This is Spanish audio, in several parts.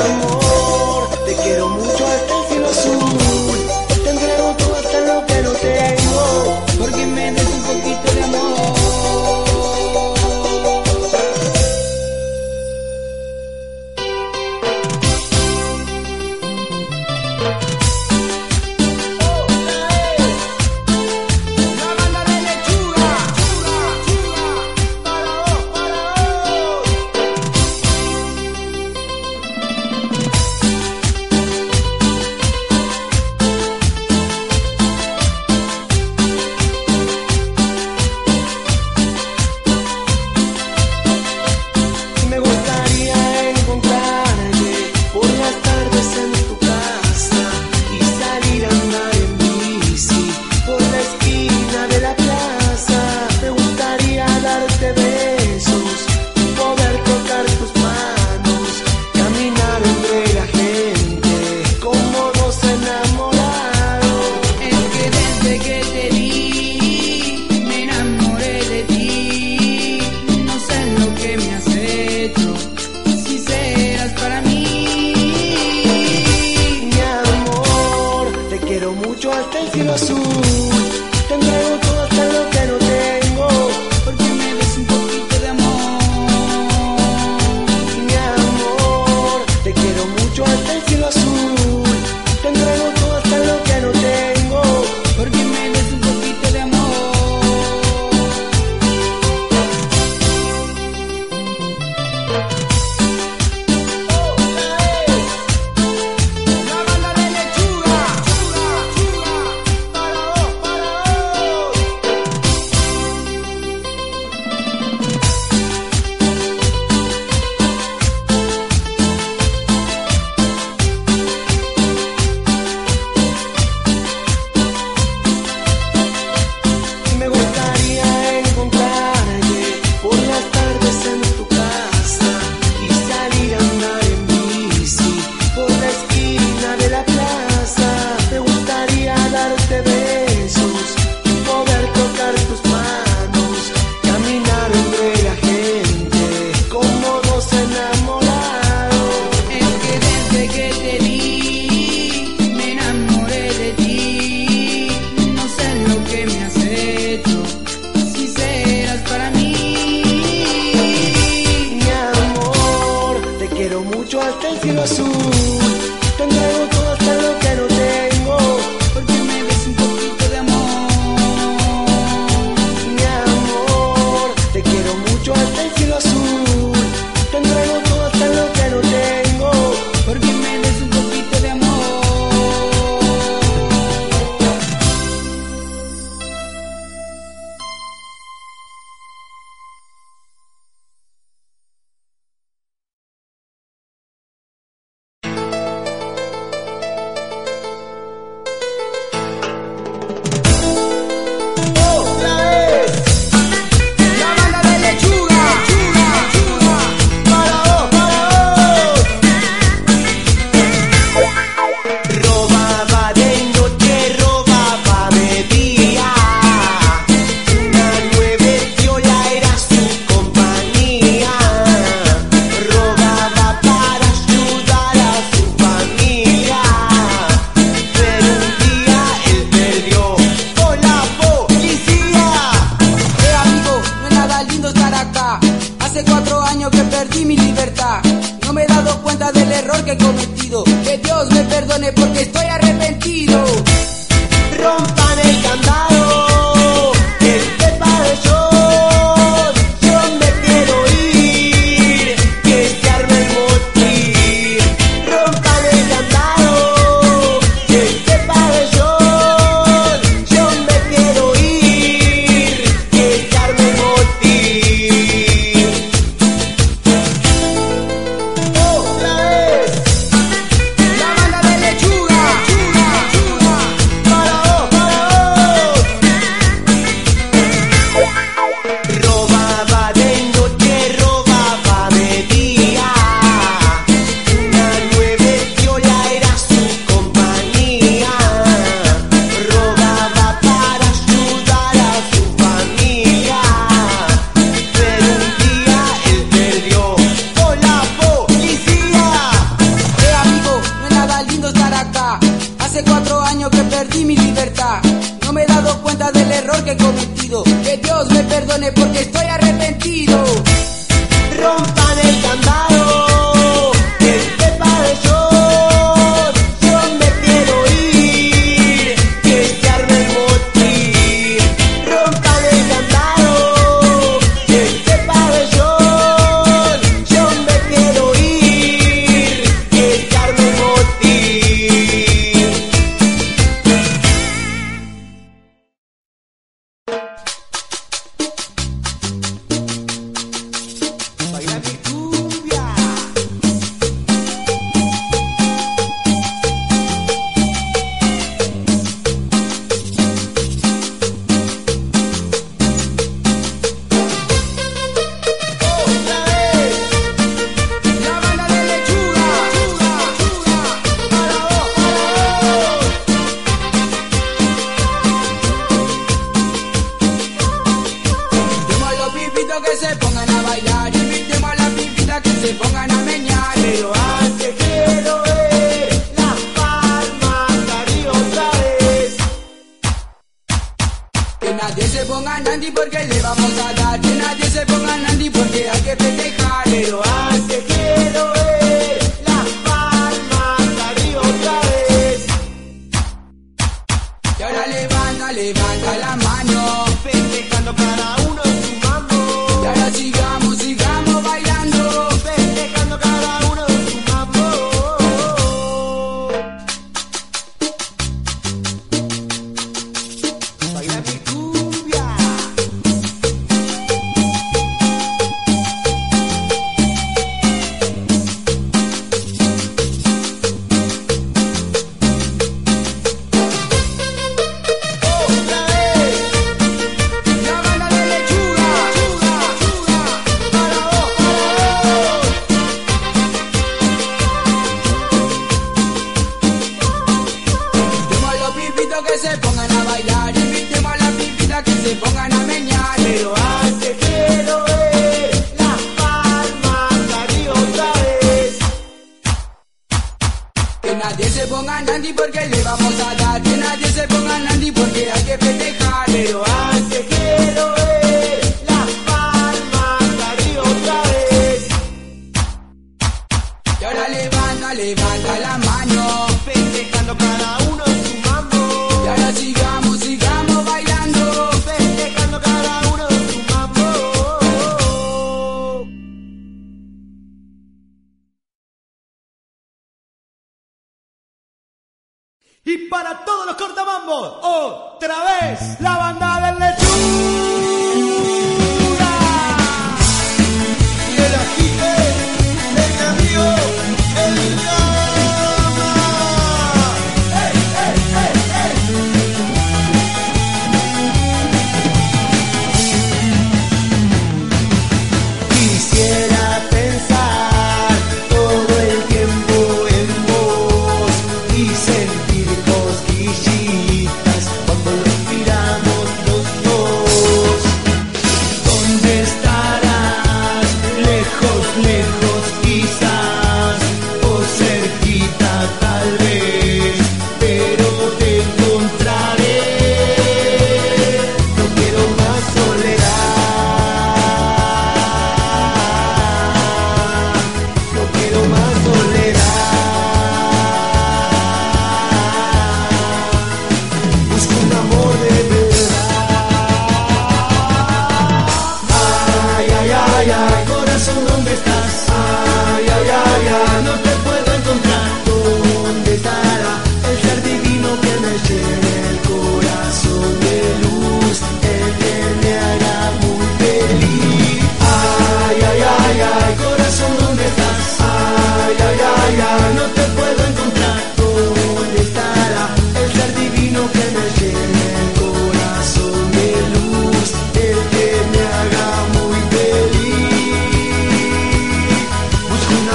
amor, se pongan a meñar.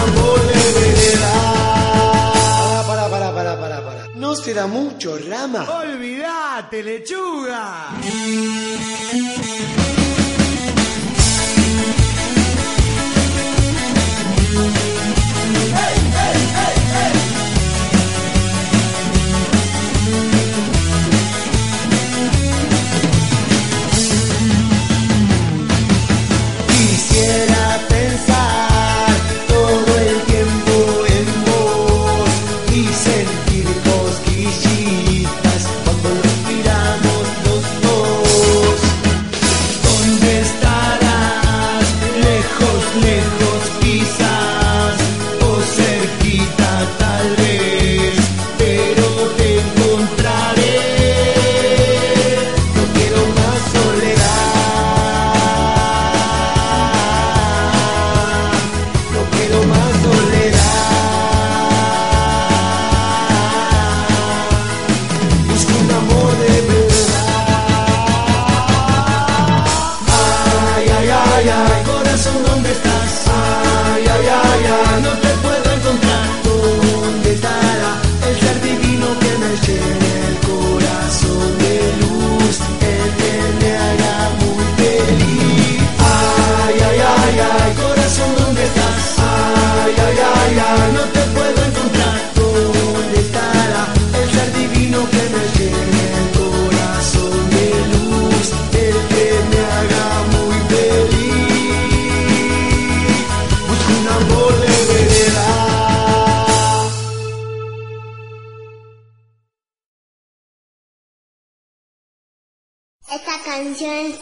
amor. Para, para, para, para, para. No será mucho, rama. Olvídate, lechuga. Hey, hey, hey.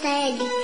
Marcele.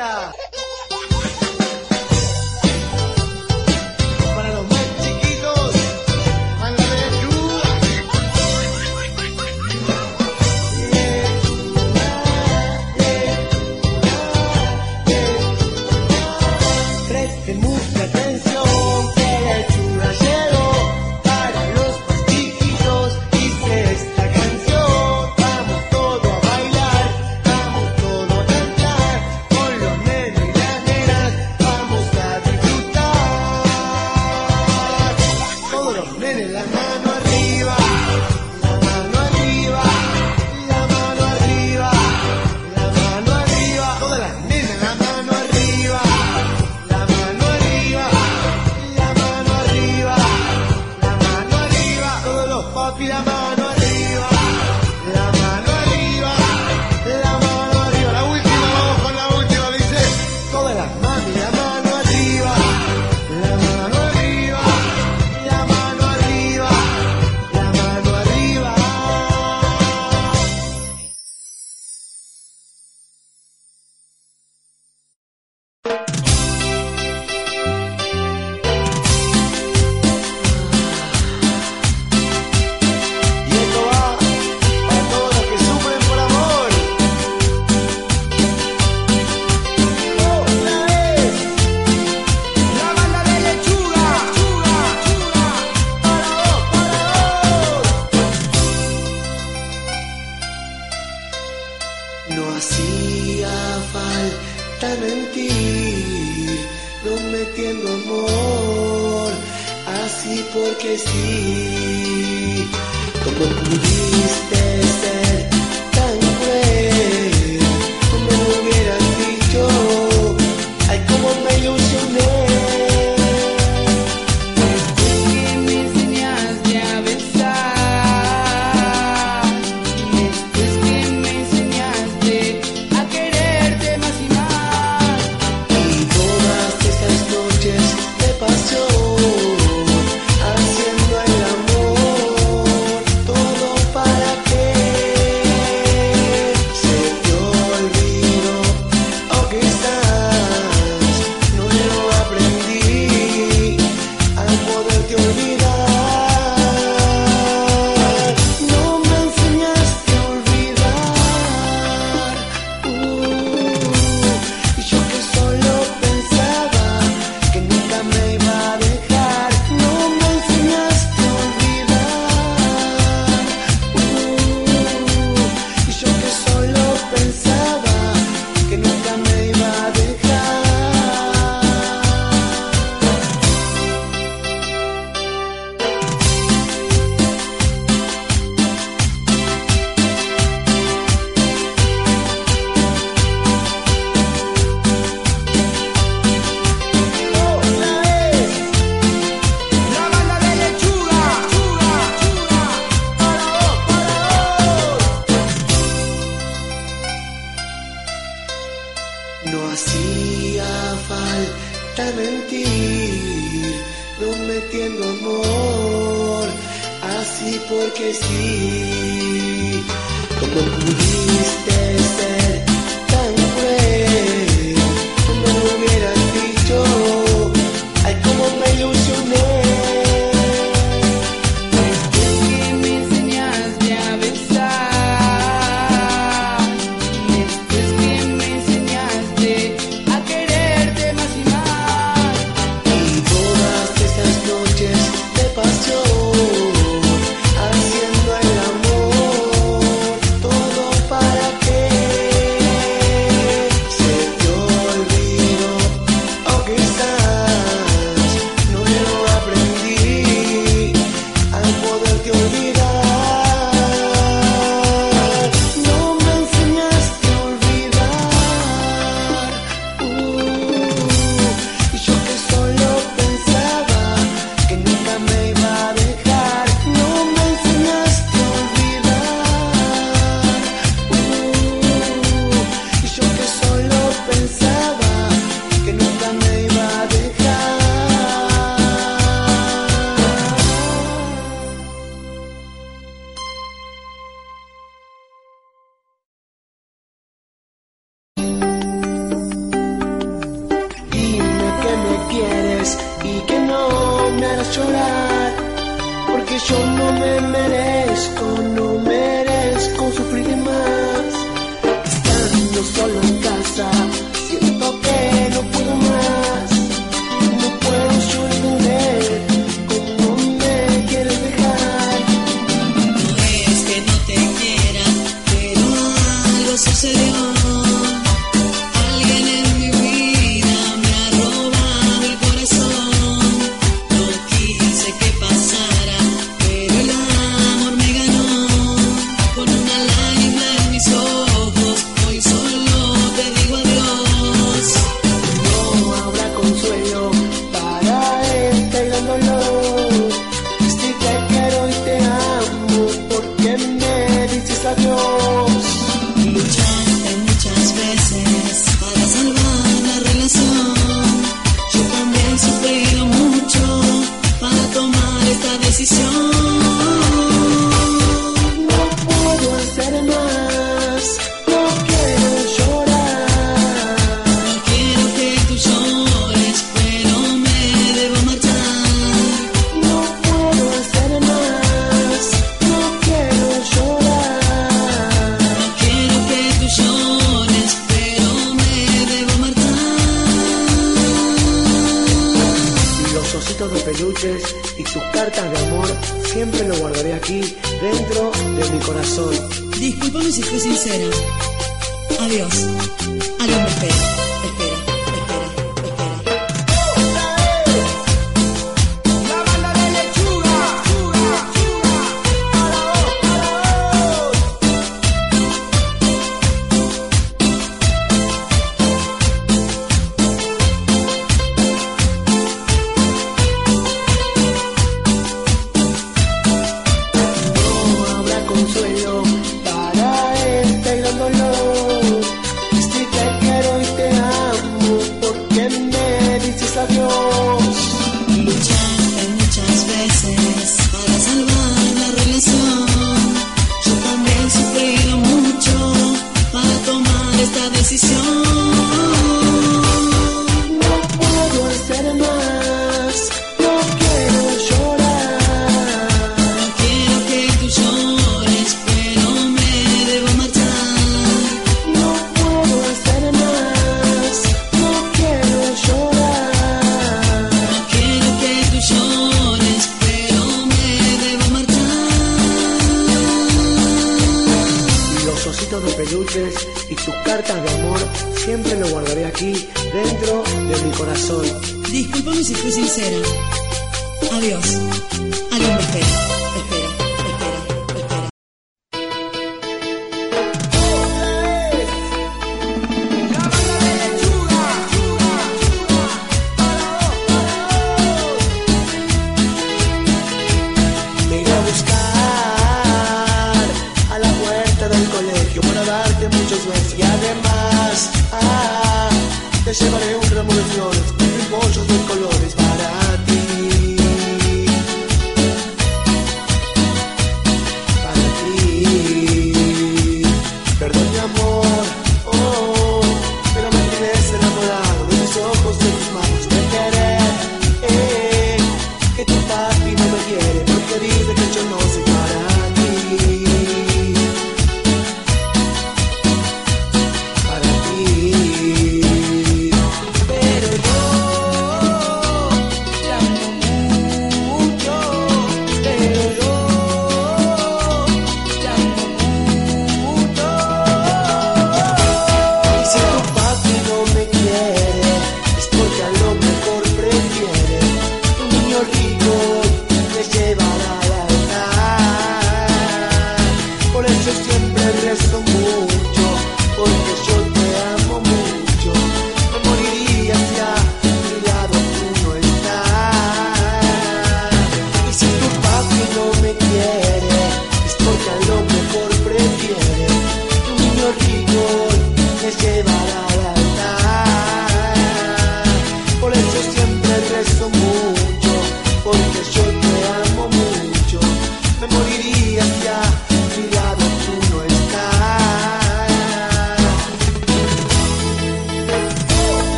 Yeah. Porque sí. Como pudiste